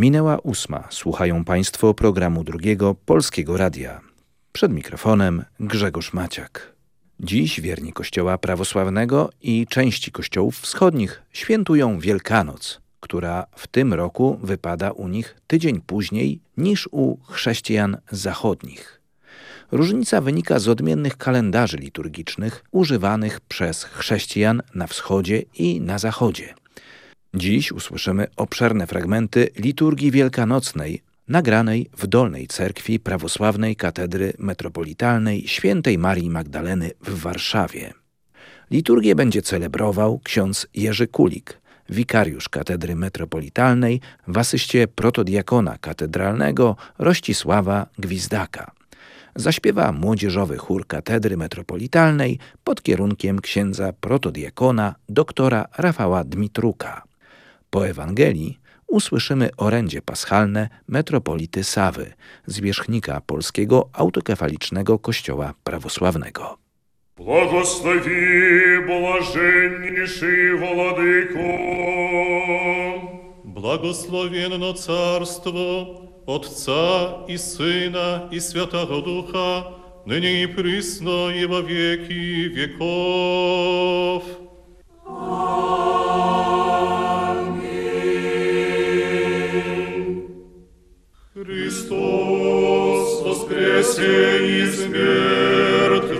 Minęła ósma. Słuchają Państwo programu drugiego Polskiego Radia. Przed mikrofonem Grzegorz Maciak. Dziś wierni Kościoła prawosławnego i części kościołów wschodnich świętują Wielkanoc, która w tym roku wypada u nich tydzień później niż u chrześcijan zachodnich. Różnica wynika z odmiennych kalendarzy liturgicznych używanych przez chrześcijan na wschodzie i na zachodzie. Dziś usłyszymy obszerne fragmenty liturgii wielkanocnej nagranej w Dolnej Cerkwi Prawosławnej Katedry Metropolitalnej Świętej Marii Magdaleny w Warszawie. Liturgię będzie celebrował ksiądz Jerzy Kulik, wikariusz Katedry Metropolitalnej w asyście protodiakona katedralnego Rościsława Gwizdaka. Zaśpiewa młodzieżowy chór Katedry Metropolitalnej pod kierunkiem księdza protodiakona doktora Rafała Dmitruka. Po Ewangelii usłyszymy orędzie paschalne metropolity Sawy, zwierzchnika Polskiego Autokefalicznego Kościoła Prawosławnego. Благослови, блаженнейший Владыко! Благословенно Царство Отца и Сына и Святого Духа, ныне и присно и во веки веков. Христос Воскресе из мертвых,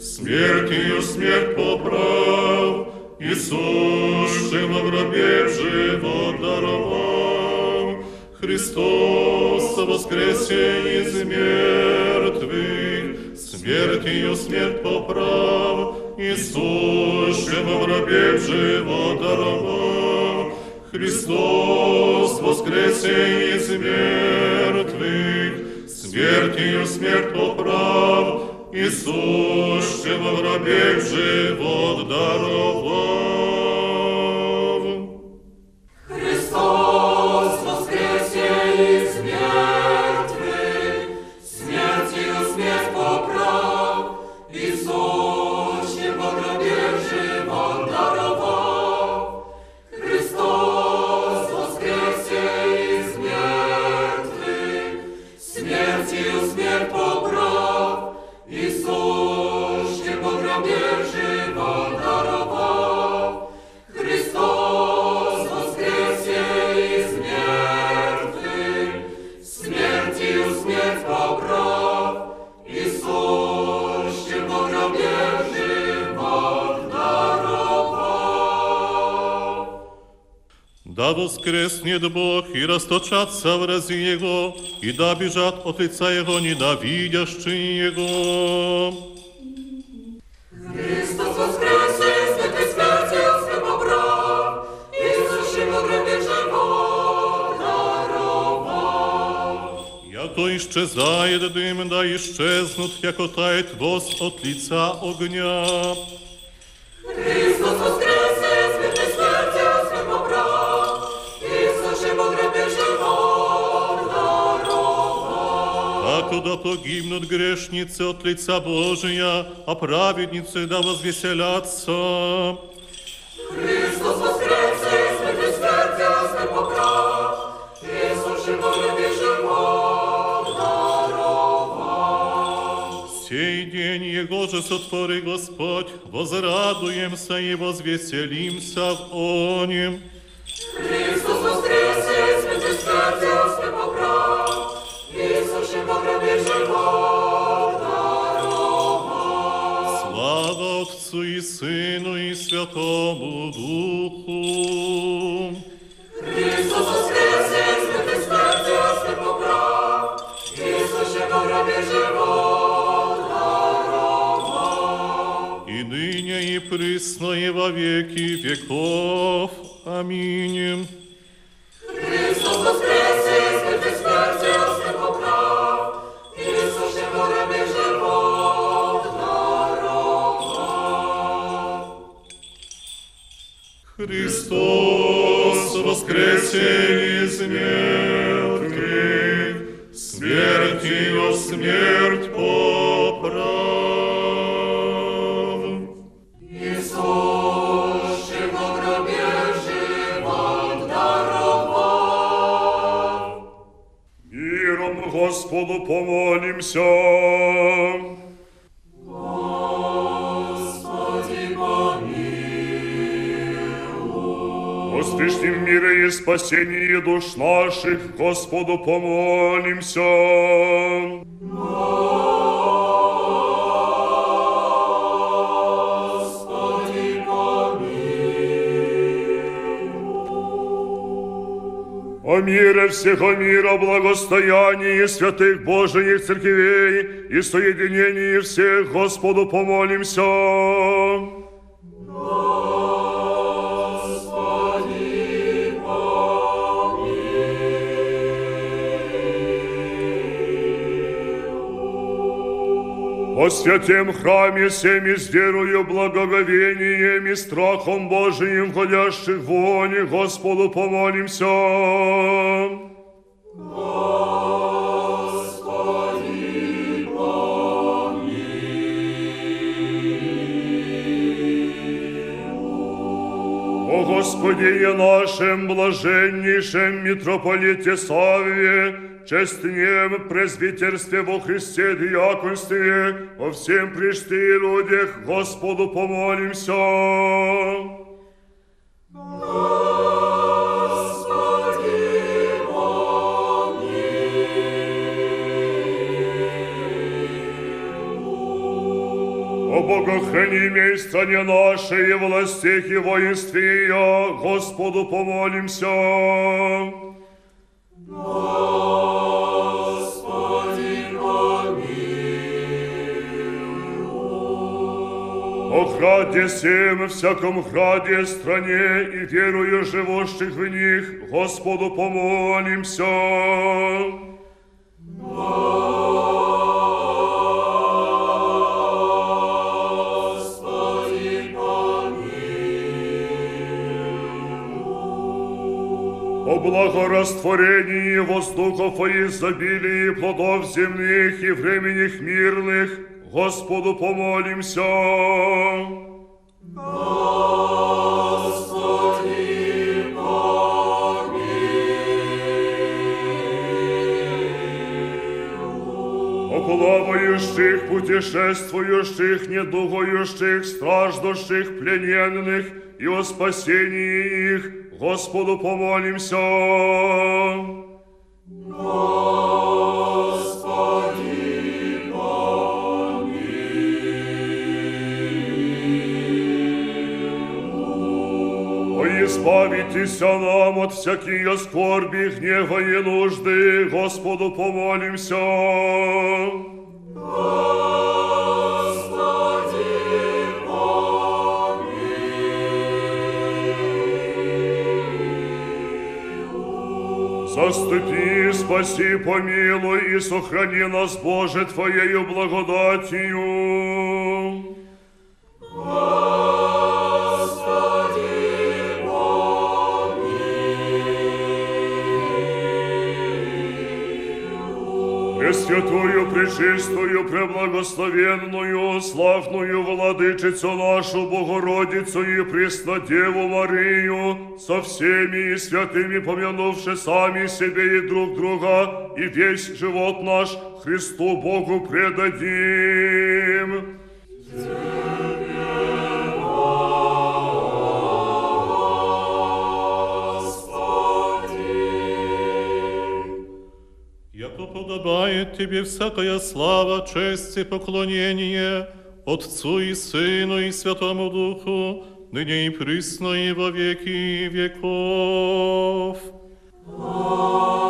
смертью смерть поправ, Иисусшим в гробе живот даровал. Христос воскресе из мертвых, смертью смерть поправ, Иисусшим в гробе живот даровал. Христос воскресе из you, Spirit. и расточатся врази Его, и да бежат от лица Его ненавидящие Его. Христос воскресе, святый смерти, свят побрав, Иисус его гробе живот даровал. Яко исчезает дым, да исчезнут, яко тает воск от лица огня. грешницы от лица Божия, а праведницы да возвеселятся. Христос воскресе, святый смерти, свят побрав, Иисус его гробе живот даровал. Сей день Его же сотвори Господь, возрадуемся и возвеселимся в Онем. Христос воскресе, святый смерти, свят побрав, Отцу и Сыну и Святому Духу. Христос воскресе, святый смерти, свят побрав, Иисус его гробе живот даровал. И ныне и присно и во веки веков. Аминь. Христос воскресе, святый смерти, свят побрав, Христос воскресен из мертвых, смерть ее смерть поправ. Иисус, на гробе живот даровал. Миром Господу помолимся. Святым мире и спасении душ наших, Господу помолимся. О мире всего мира, благостоянии святых Божиих церквей и соединении всех Господу помолимся. О святем храме всеми с верою, благоговением и страхом Божиим, входящих в они, Господу помолимся. О Господине нашем блаженнейшем митрополите Савве, честнем презбитерстве во Христе диаконстве, о всем пришти людях Господу помолимся. О богохранимой стране нашей, и властях и воинстве ее, Господу помолимся. О граде всем, всяком граде, стране и верую живущих в них, Господу помолимся. О благорастворении воздухов и изобилии плодов земных и временных мирных, Господу помолимся. О плавающих, путешествующих, недугующих, страждущих, плененных и о спасении их, Господу помолимся. Избавитеся нам от всякие скорби, гнева и нужды, Господу помолимся. Заступи, спаси, помилуй и сохрани нас, Боже, Твоею благодатью. Пресвятую, пречистую, преблагословенную, славную владычицу нашу Богородицу и Преснодеву Марию, со всеми и святыми помянувши сами себе и друг друга, и весь живот наш Христу Богу предадим. Тебе всякая слава, честь и поклонение Отцу и Сыну и Святому Духу, ныне и присно и во веки веков. Воскликните,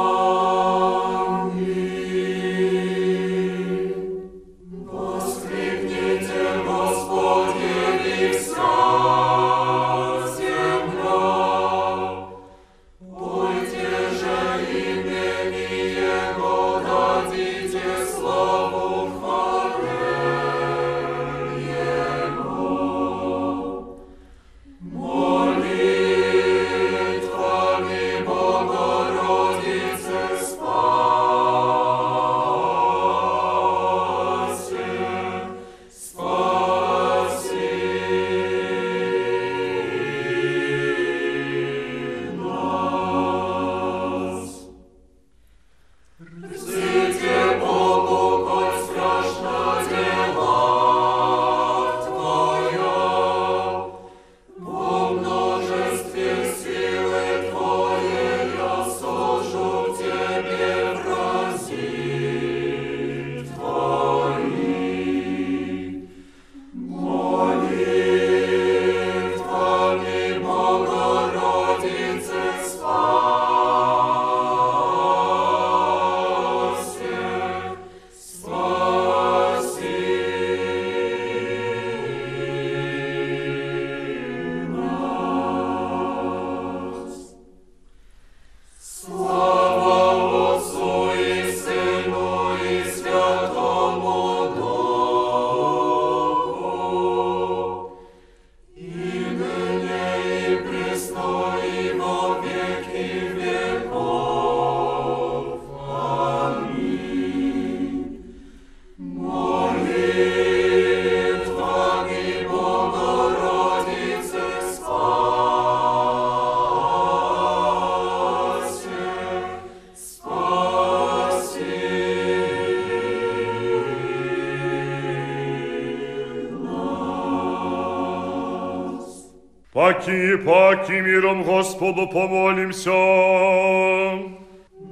Аки и паки миром Господу помолимся.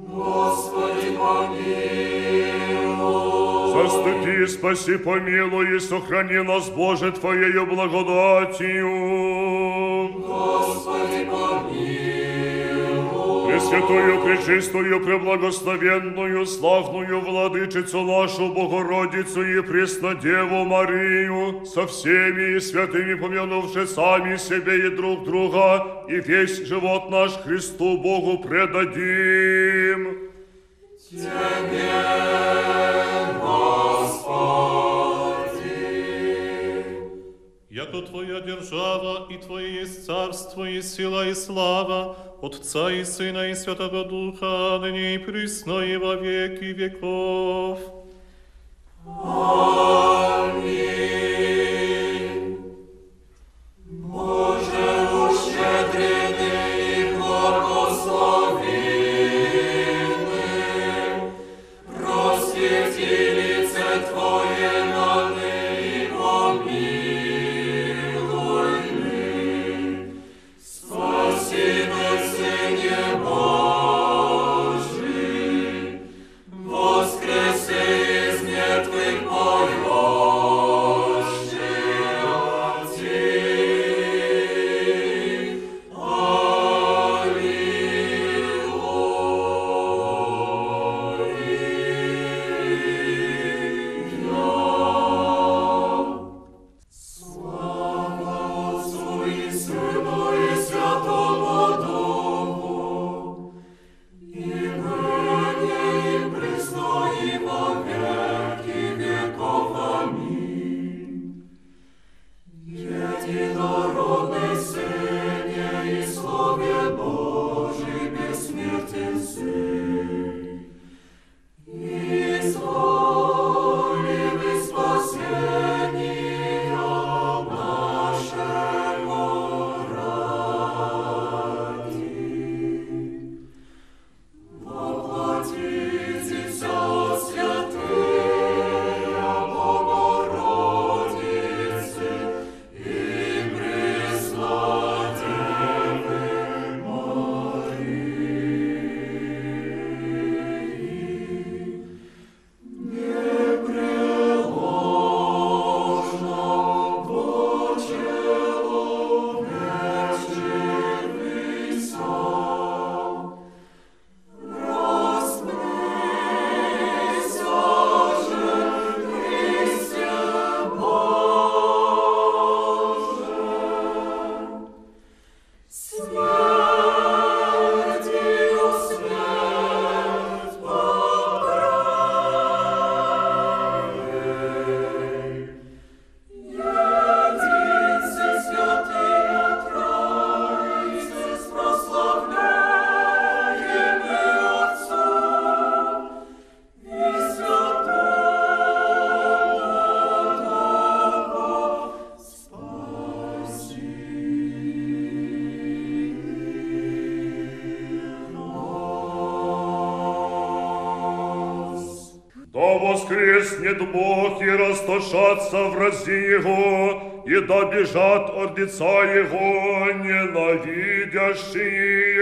Господи, помилуй. Заступи, спаси, помилуй и сохрани нас, Боже, Твоею благодатью. Пресвятую, пречистую, преблагословенную, славную владычицу нашу Богородицу и Преснодеву Марию, со всеми святыми помянувши сами себе и друг друга, и весь живот наш Христу Богу предадим. Тебе, Господи. Яко Твоя держава и Твое есть царство и сила и слава, Отца и Сына и Святого Духа, ныне и присно и во веки веков. Аминь. Воскреснет Бог и растошатся врази Его, и да бежат от лица Его, ненавидящие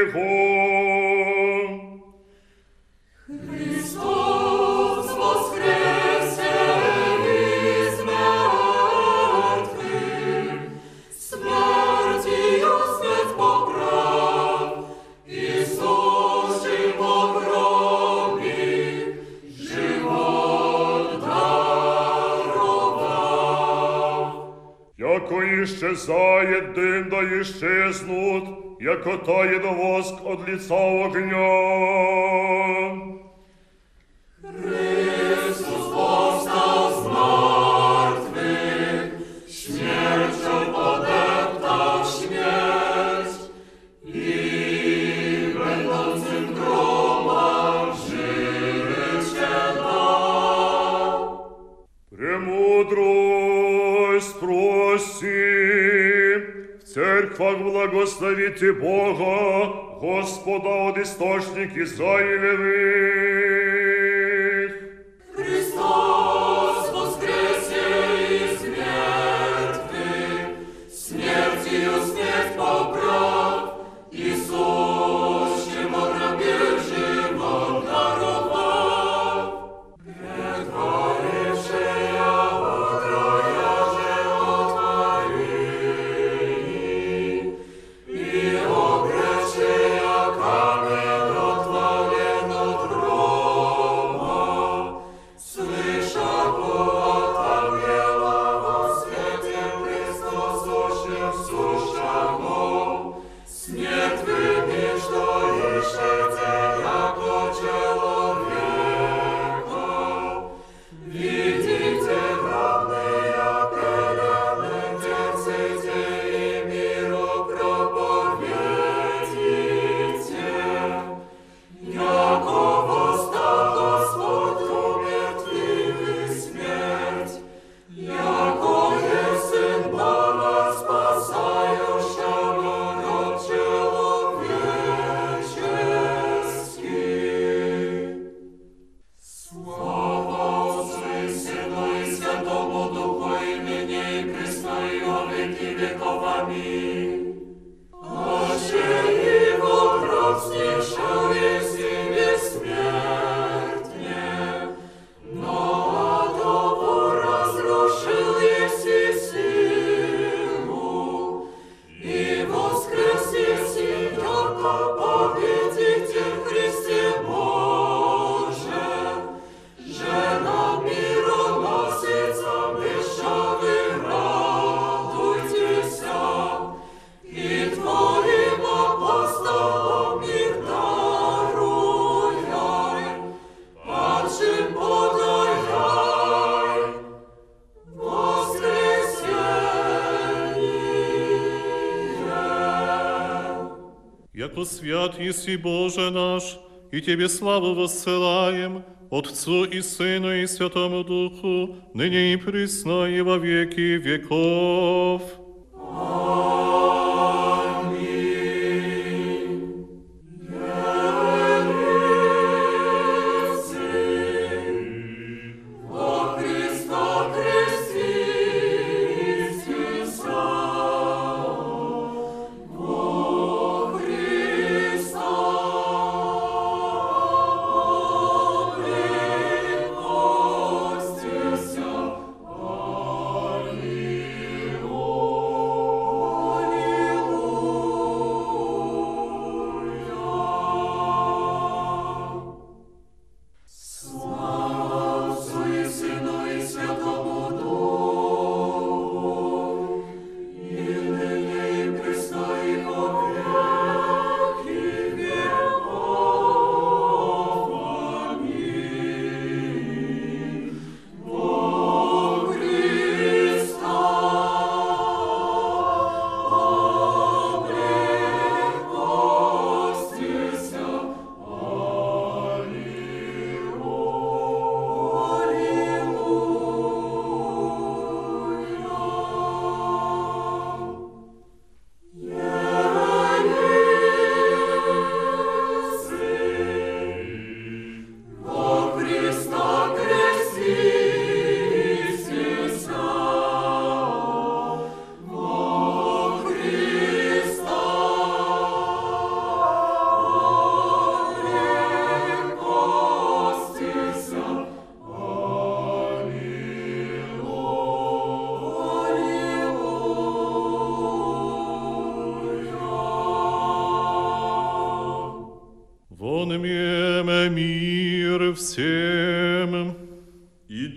Его. котає до воск од лица огня. ти Бога, Господа, од істочник Ізраїлеви. свят еси Боже наш, и Тебе славу воссылаем, Отцу и Сыну и Святому Духу, ныне и присно и во веки веков.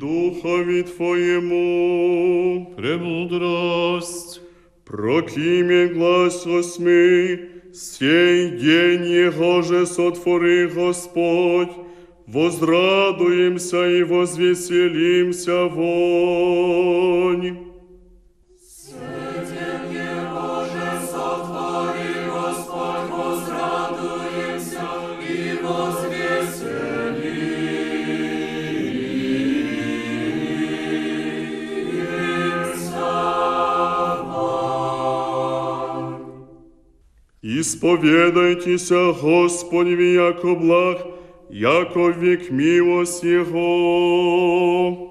Духові Твоєму, премудрость, прокиме глас осьми, сей день Его же сотвори Господь, возрадуемся и возвеселимся вонь. сповідайтеся Господневі, яко благ, яко вік милость Його.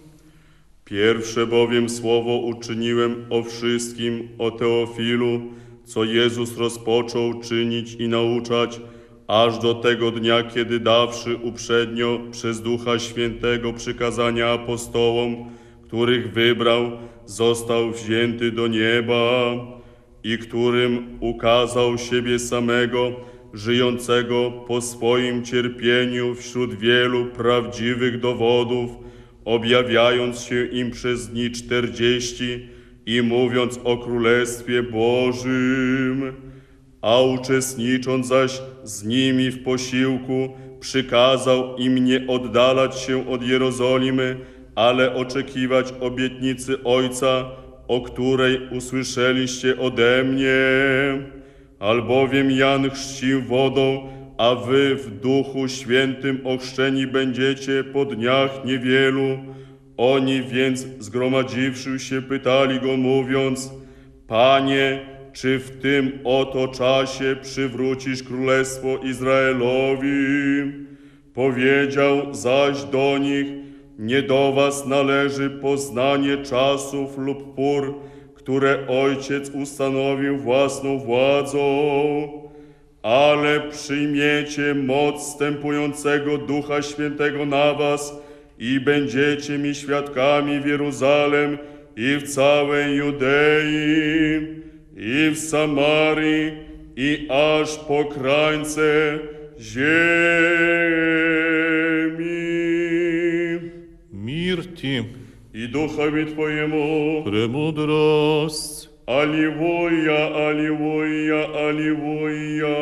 Pierwsze bowiem słowo uczyniłem o wszystkim, o Teofilu, co Jezus rozpoczął czynić i nauczać, aż do tego dnia, kiedy dawszy uprzednio przez Ducha Świętego przykazania apostołom, których wybrał, został wzięty do nieba i którym ukazał siebie samego, żyjącego po swoim cierpieniu wśród wielu prawdziwych dowodów, objawiając się im przez dni czterdzieści i mówiąc o Królestwie Bożym, a uczestnicząc zaś z nimi w posiłku, przykazał im nie oddalać się od Jerozolimy, ale oczekiwać obietnicy Ojca, o której usłyszeliście ode mnie. Albowiem Jan chrzcił wodą, a wy w Duchu Świętym ochrzczeni będziecie po dniach niewielu. Oni więc zgromadziwszy się pytali go mówiąc, Panie, czy w tym oto czasie przywrócisz królestwo Izraelowi? Powiedział zaś do nich, nie do was należy poznanie czasów lub pór, które Ojciec ustanowił własną władzą, ale przyjmiecie moc stępującego Ducha Świętego na was i będziecie mi świadkami w Jeruzalem i w całej Judei i w Samarii i aż po krańce ziemi. Мир Ти, I duchowi Twojemu. премудрость, Аллилуйя, аллилуйя, аллилуйя.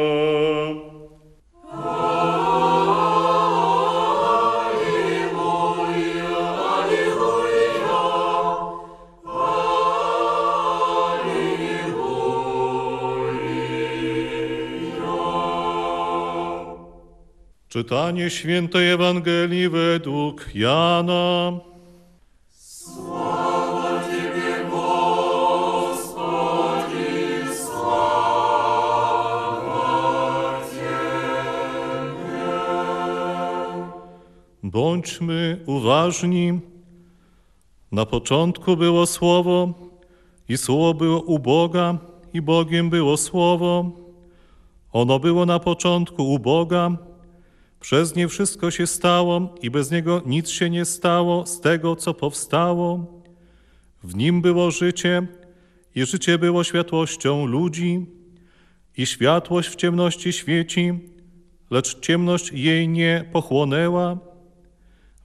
Czytanie Świętej Ewangelii według Jana. Bądźmy uważni. Na początku było Słowo, i Słowo było u Boga, i Bogiem było Słowo. Ono było na początku u Boga. Przez nie wszystko się stało i bez niego nic się nie stało z tego, co powstało. W nim było życie i życie było światłością ludzi i światłość w ciemności świeci, lecz ciemność jej nie pochłonęła.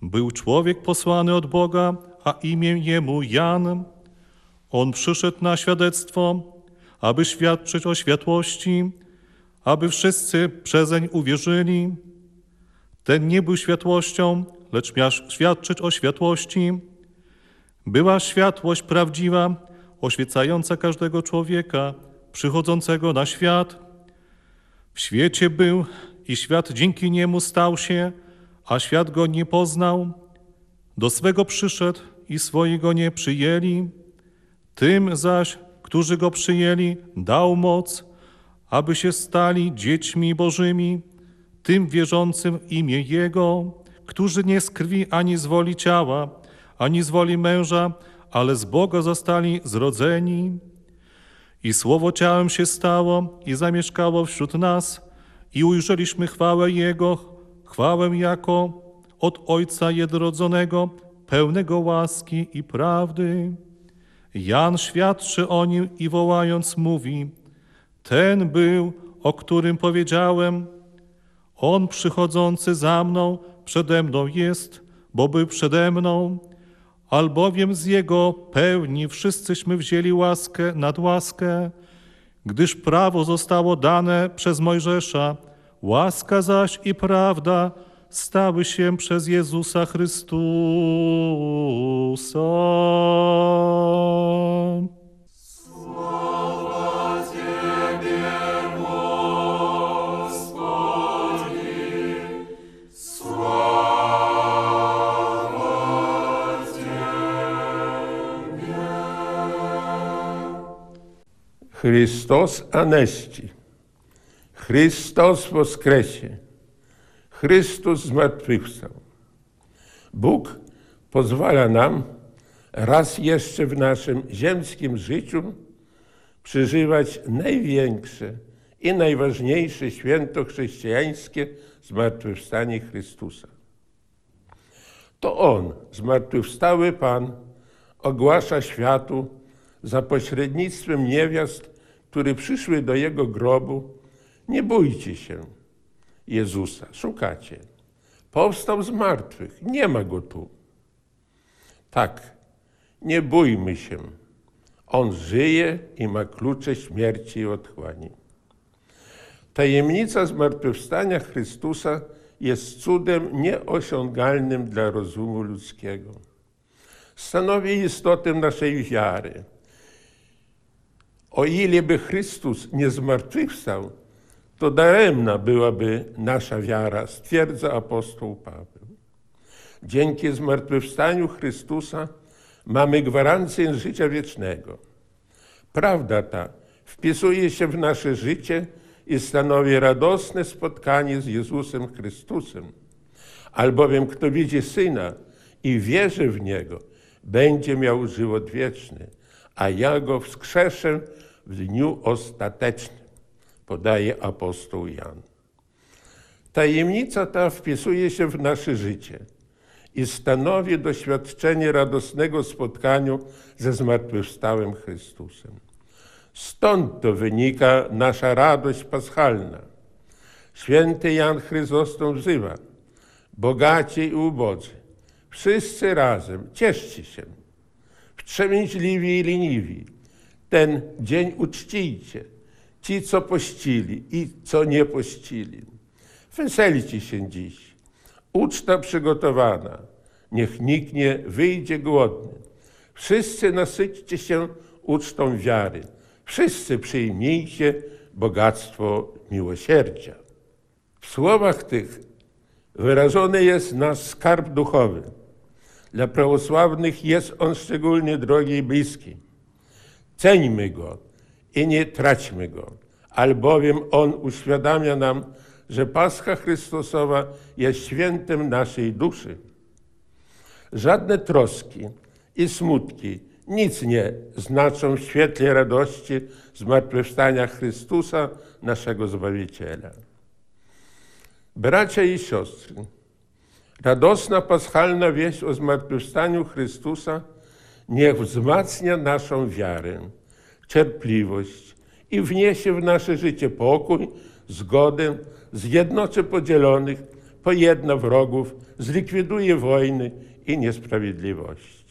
Był człowiek posłany od Boga, a imię jemu Jan. On przyszedł na świadectwo, aby świadczyć o światłości, aby wszyscy przezeń uwierzyli. Ten nie był światłością, lecz miał świadczyć o światłości. Była światłość prawdziwa, oświecająca każdego człowieka przychodzącego na świat. W świecie był i świat dzięki niemu stał się, a świat go nie poznał. Do swego przyszedł i swoi go nie przyjęli. Tym zaś, którzy go przyjęli, dał moc, aby się stali dziećmi Bożymi, tym wierzącym w imię Jego, którzy nie z krwi ani z woli ciała, ani z woli męża, ale z Boga zostali zrodzeni. I Słowo ciałem się stało i zamieszkało wśród nas, i ujrzeliśmy chwałę Jego, chwałę jako od Ojca Jednorodzonego, pełnego łaski i prawdy. Jan świadczy o nim i wołając mówi, ten był, o którym powiedziałem, on przychodzący za mną przede mną jest, bo był przede mną, albowiem z Jego pełni wszyscyśmy wzięli łaskę nad łaskę, gdyż prawo zostało dane przez Mojżesza, łaska zaś i prawda stały się przez Jezusa Chrystusa. Chrystus Anesti. Chrystus woskresie. Chrystus zmartwychwstał. Bóg pozwala nam raz jeszcze w naszym ziemskim życiu przeżywać największe i najważniejsze święto chrześcijańskie zmartwychwstanie Chrystusa. To On, zmartwychwstały Pan, ogłasza światu za pośrednictwem niewiast, które przyszły do Jego grobu, nie bójcie się Jezusa, szukacie. Powstał z martwych, nie ma Go tu. Tak, nie bójmy się. On żyje i ma klucze śmierci i otchłani. Tajemnica zmartwychwstania Chrystusa jest cudem nieosiągalnym dla rozumu ludzkiego. Stanowi istotę naszej wiary. O ile by Chrystus nie zmartwychwstał, to daremna byłaby nasza wiara, stwierdza apostoł Paweł. Dzięki zmartwychwstaniu Chrystusa mamy gwarancję życia wiecznego. Prawda ta wpisuje się w nasze życie i stanowi radosne spotkanie z Jezusem Chrystusem. Albowiem kto widzi Syna i wierzy w Niego, będzie miał żywot wieczny, a ja go wskrzeszę w dniu ostatecznym, podaje apostoł Jan. Tajemnica ta wpisuje się w nasze życie i stanowi doświadczenie radosnego spotkania ze zmartwychwstałym Chrystusem. Stąd to wynika nasza radość paschalna. Święty Jan Chryzostom wzywa, bogaci i ubodzy, wszyscy razem, cieszcie się, wstrzemięźliwi i leniwi, ten dzień uczcijcie, ci co pościli i co nie pościli. Weselcie się dziś, uczta przygotowana, niech nikt nie wyjdzie głodny. Wszyscy nasyćcie się ucztą wiary, wszyscy przyjmijcie bogactwo miłosierdzia. W słowach tych wyrażony jest nasz skarb duchowy. Dla prawosławnych jest on szczególnie drogi i bliski. Ceńmy go i nie traćmy go, albowiem on uświadamia nam, że Pascha Chrystusowa jest świętem naszej duszy. Żadne troski i smutki nic nie znaczą w świetle radości zmartwychwstania Chrystusa, naszego Zbawiciela. Bracia i siostry, radosna paschalna wieść o zmartwychwstaniu Chrystusa niech wzmacnia naszą wiarę, cierpliwość i wniesie w nasze życie pokój, zgodę, zjednoczy podzielonych, pojedna wrogów, zlikwiduje wojny i niesprawiedliwości.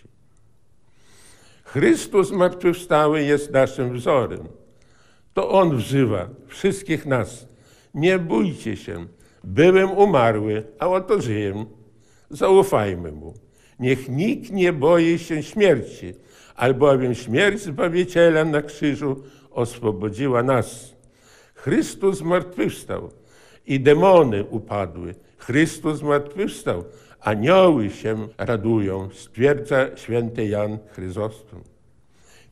Chrystus zmartwychwstały jest naszym wzorem. To On wzywa wszystkich nas. Nie bójcie się, byłem umarły, a oto żyję. Zaufajmy Mu. Niech nikt nie boi się śmierci, albowiem śmierć Zbawiciela na krzyżu oswobodziła nas. Chrystus zmartwychwstał i demony upadły. Chrystus zmartwychwstał, anioły się radują, stwierdza święty Jan Chryzostom.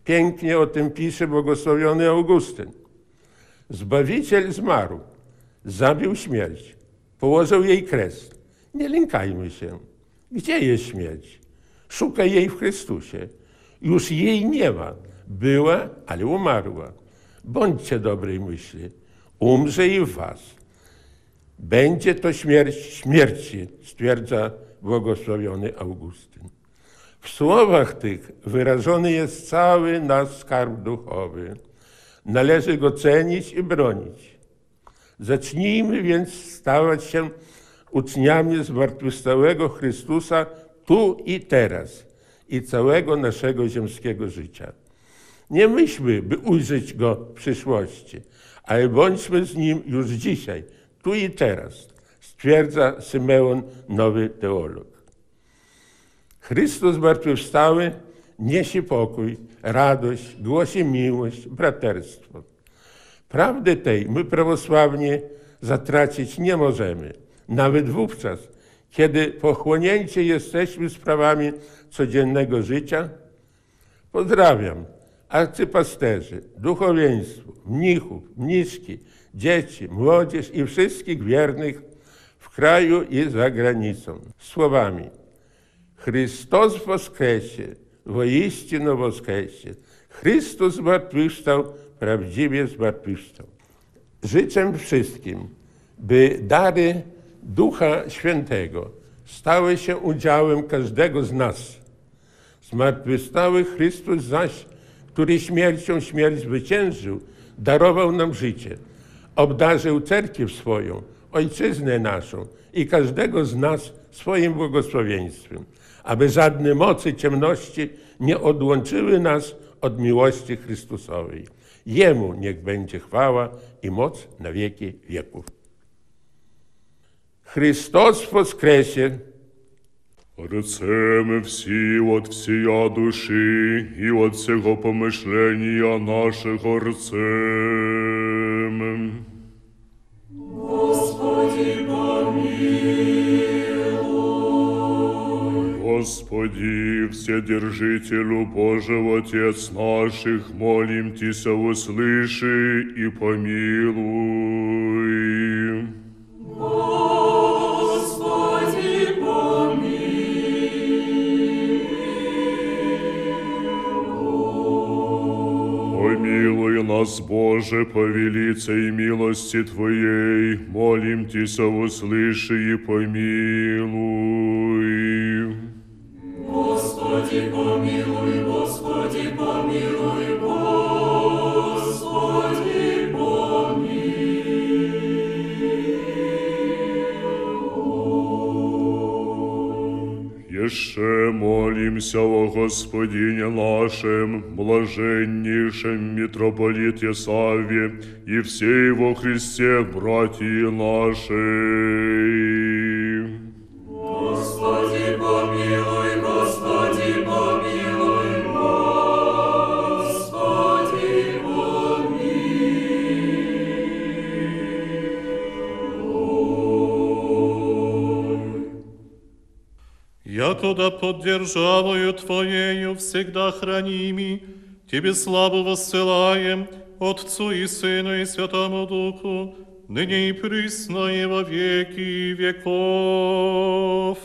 Pięknie o tym pisze błogosławiony Augustyn. Zbawiciel zmarł, zabił śmierć, położył jej kres. Nie lękajmy się. Gdzie jest śmierć? Szukaj jej w Chrystusie. Już jej nie ma. Była, ale umarła. Bądźcie dobrej myśli. Umrze i was. Będzie to śmierć śmierci, stwierdza błogosławiony Augustyn. W słowach tych wyrażony jest cały nasz skarb duchowy. Należy go cenić i bronić. Zacznijmy więc stawać się uczniami zmartwychwstałego Chrystusa tu i teraz i całego naszego ziemskiego życia. Nie myślmy, by ujrzeć Go w przyszłości, ale bądźmy z Nim już dzisiaj, tu i teraz, stwierdza Symeon, nowy teolog. Chrystus zmartwychwstały niesie pokój, radość, głosi miłość, braterstwo. Prawdy tej my prawosławnie zatracić nie możemy, nawet wówczas, kiedy pochłonięci jesteśmy sprawami codziennego życia. Pozdrawiam arcypasterzy, duchowieństwo, mnichów, mniszki, dzieci, młodzież i wszystkich wiernych w kraju i za granicą. Słowami Chrystus woskresie, woiścino woskresie. Chrystus zmartwychwstał, prawdziwie zmartwychwstał. Życzę wszystkim, by dary Ducha Świętego stały się udziałem każdego z nas. Zmartwychwstały Chrystus zaś, który śmiercią śmierć zwyciężył, darował nam życie. Obdarzył cerkiew swoją, ojczyznę naszą i każdego z nas swoim błogosławieństwem, aby żadne mocy ciemności nie odłączyły nas od miłości Chrystusowej. Jemu niech będzie chwała i moc na wieki wieków. Христос воскресе! Рецеми всі от всія душі і от всього помишлення нашого рцем. Господи, помилуй. Господи, Вседержителю Божий Отец наших, молим Тися, услыши и помилуй. Господи, нас, Боже, по велицей милости Твоей, молим Тися, услыши и помилуй. Господи, помилуй, Господи, помилуй, Господи, Еще Кланімся о Господині нашим, блаженнішим митрополит Єсаві, і всі во Христе, братії наші. Якода под державою Твоею всегда храними, Тебе славу воссылаем, Отцу и Сыну и Святому Духу, ныне и присно и во веки веков.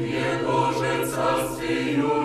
Его же царствию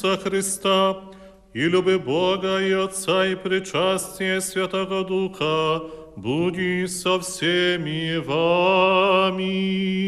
Иисуса Христа и люби Бога и Отца и причастие Святого Духа буди со всеми вами.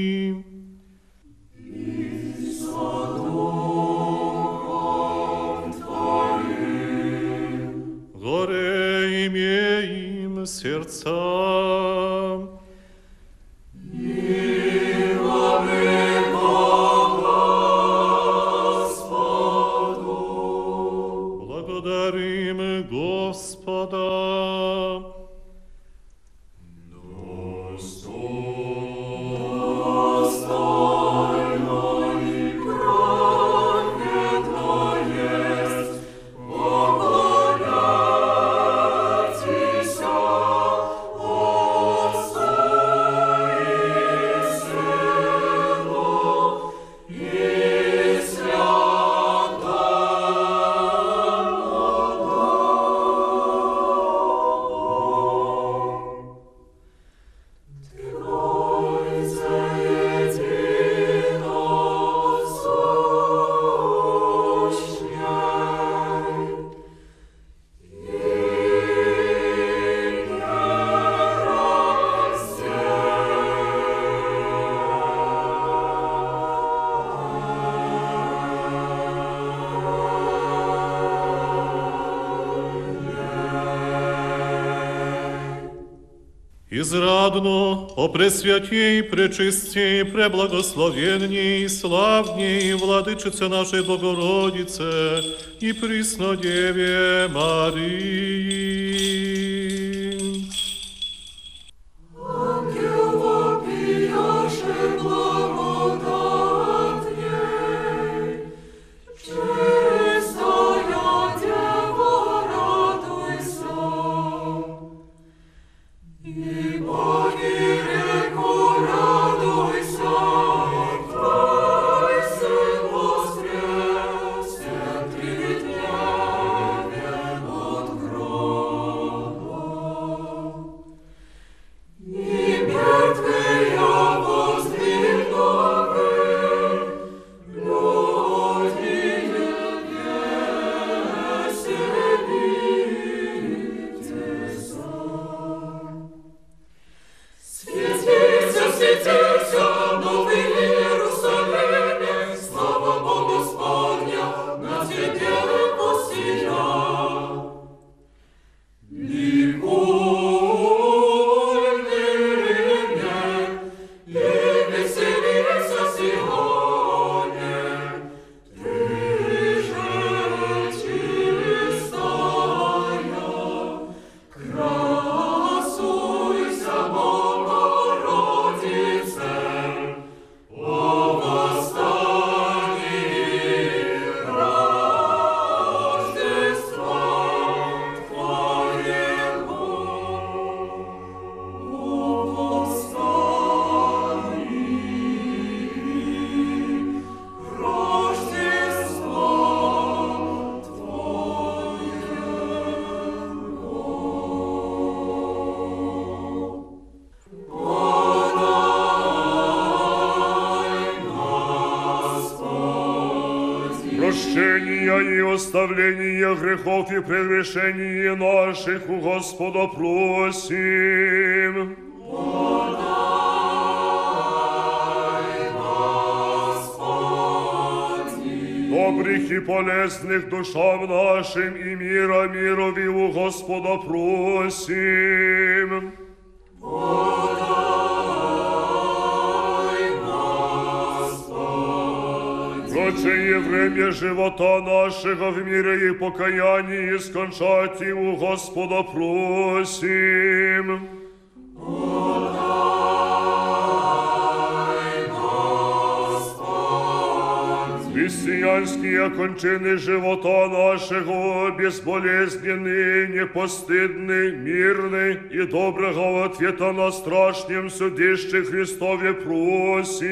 владну, о пресвятій, пречистій, преблагословенній, славній, владичице нашої Богородице і приснодєві Марії. И оставления грехов и прегрешений наших у Господа просим. Добрых и полезных душам нашим и мира мирови у Господа просим. время живота нашего в мире и покаянии скончать и у Господа просим. Христианские кончины живота нашего, безболезненные, непостыдны, мирны и доброго ответа на страшнем судище Христове просим.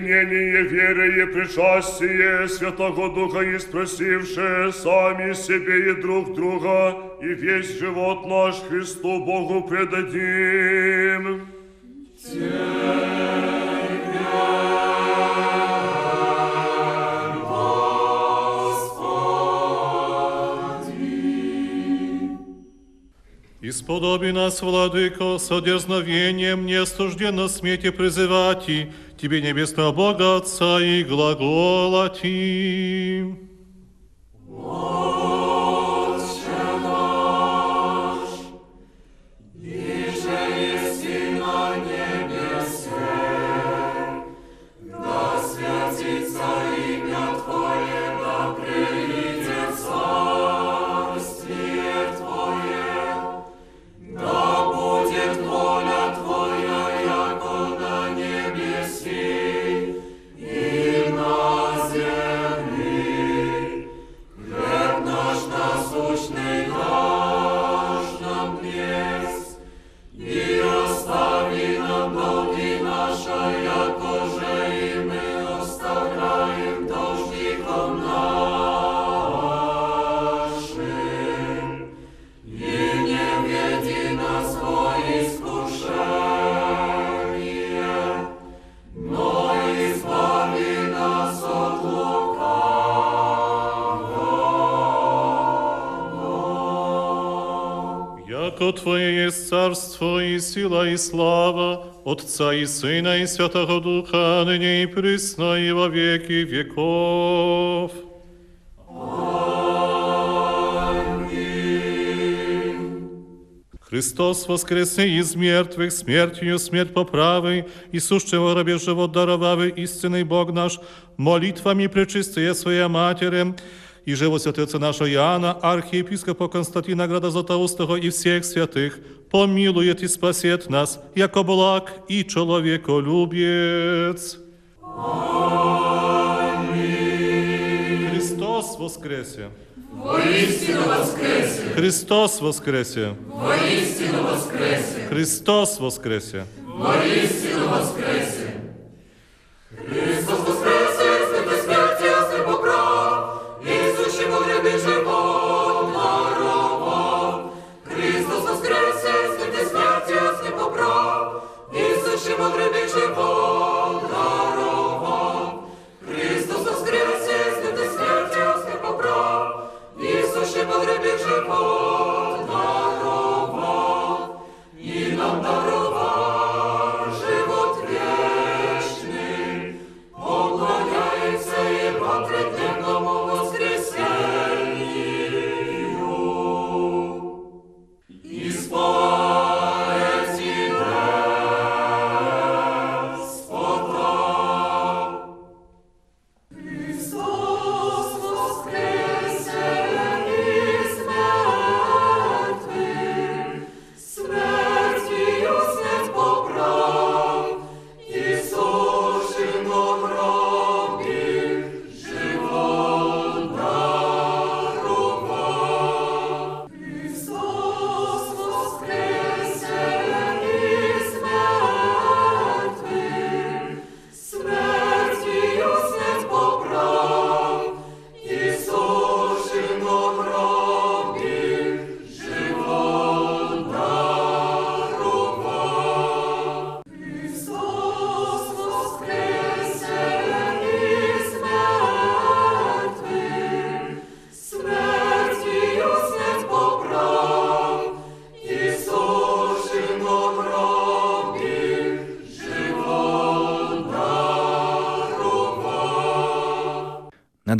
Соединение веры и причастие Святого Духа и спросившие сами себе и друг друга, и весь живот наш Христу Богу предадим. Исподоби нас, Владыко, со дерзновением неостужденно смейте призывать и Тебе не Бога Отца и глагола Тим. Бог! и сила и слава Отца и Сына и Святого Духа, ныне и присно и во веки веков. Христос воскресне из мертвых, смертью смерть поправы, и сущего рабе живот даровавы, истинный Бог наш, молитвами пречистые Своя Матери, и живо святеца нашего Иоанна, архиепископа Константина Града Златоустого и всех святых, помилует и спасет нас, яко благ и человеколюбец. Христос воскресе! Воистину воскресе! Христос воскресе! Воистину воскресе! Христос воскресе! Воистину воскресе! Христос воскресе, se podré.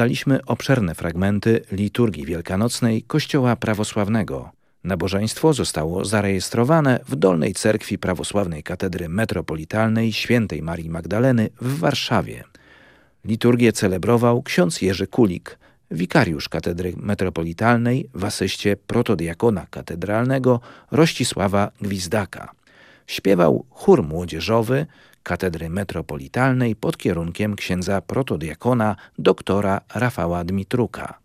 Nadaliśmy obszerne fragmenty liturgii wielkanocnej Kościoła Prawosławnego. Nabożeństwo zostało zarejestrowane w Dolnej Cerkwi Prawosławnej Katedry Metropolitalnej Świętej Marii Magdaleny w Warszawie. Liturgię celebrował ksiądz Jerzy Kulik, wikariusz Katedry Metropolitalnej w asyście protodiakona katedralnego Rościsława Gwizdaka. Śpiewał chór młodzieżowy Katedry Metropolitalnej pod kierunkiem księdza protodiakona doktora Rafała Dmitruka.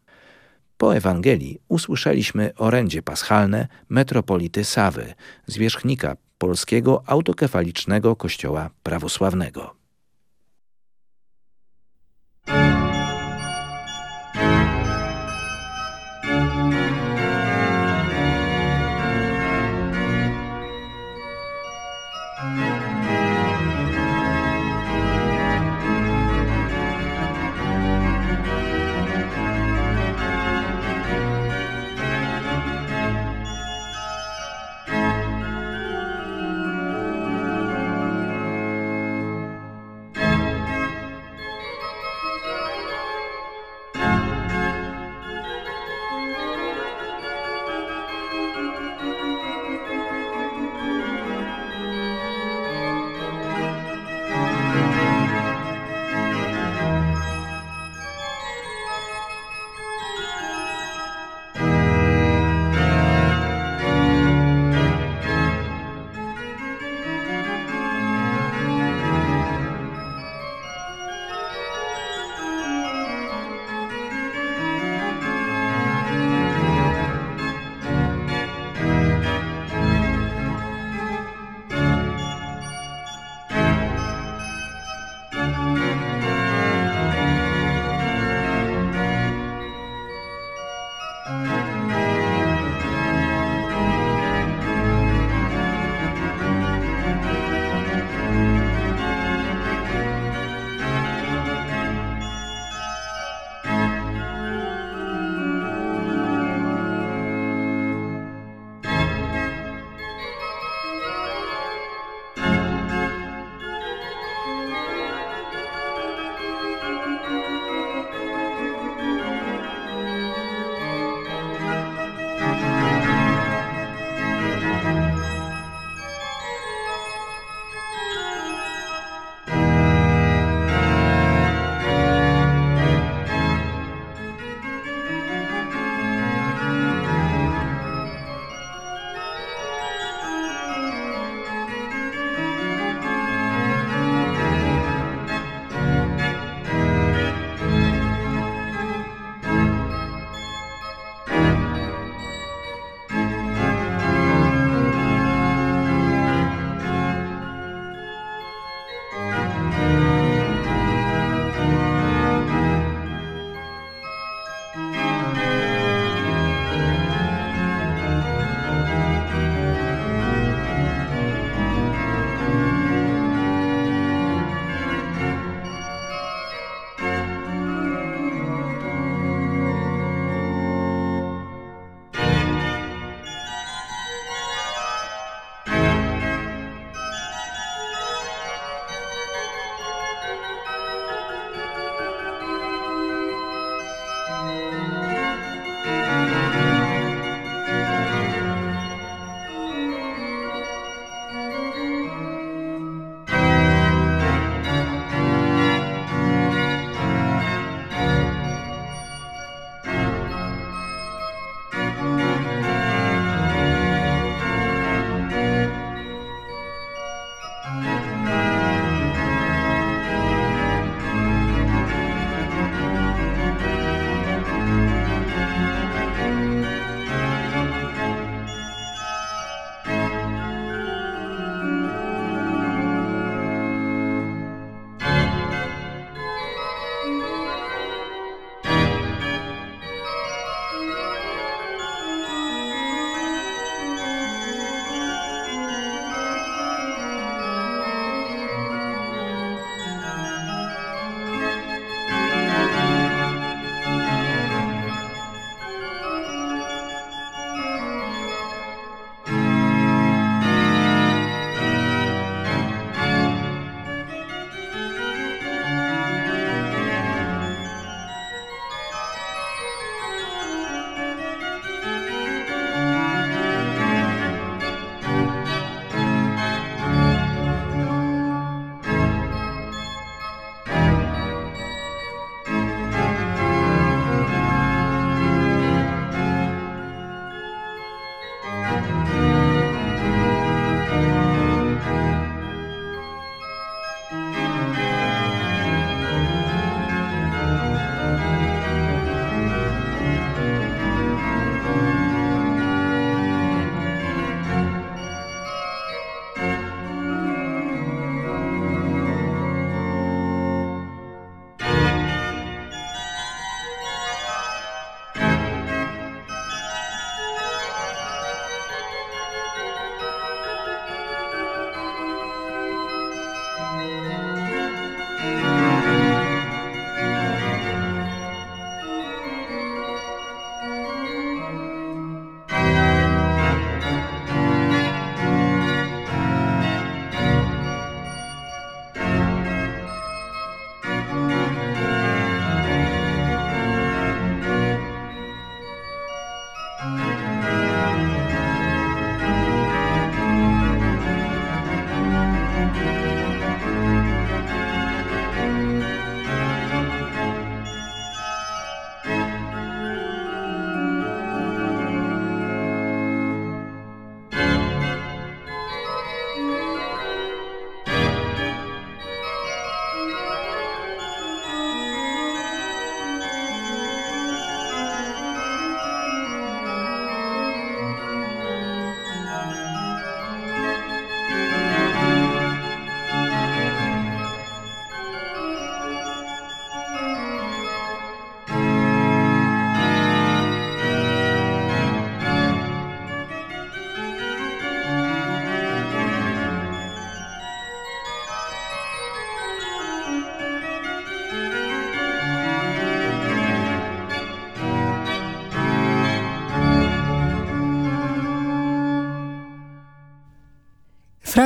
Po Ewangelii usłyszeliśmy orędzie paschalne metropolity Sawy, zwierzchnika Polskiego Autokefalicznego Kościoła Prawosławnego.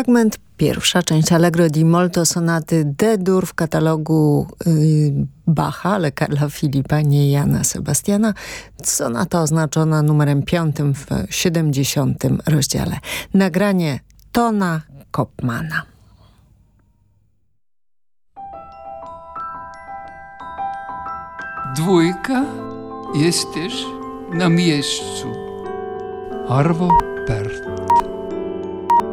Fragment, pierwsza część Allegro di Molto sonaty D-dur w katalogu yy, Bacha, ale Karla Filipa, nie Jana Sebastiana. Sonata oznaczona numerem piątym w 70 rozdziale. Nagranie Tona Kopmana. Dwójka, jesteś na miejscu. Arvo Pärt.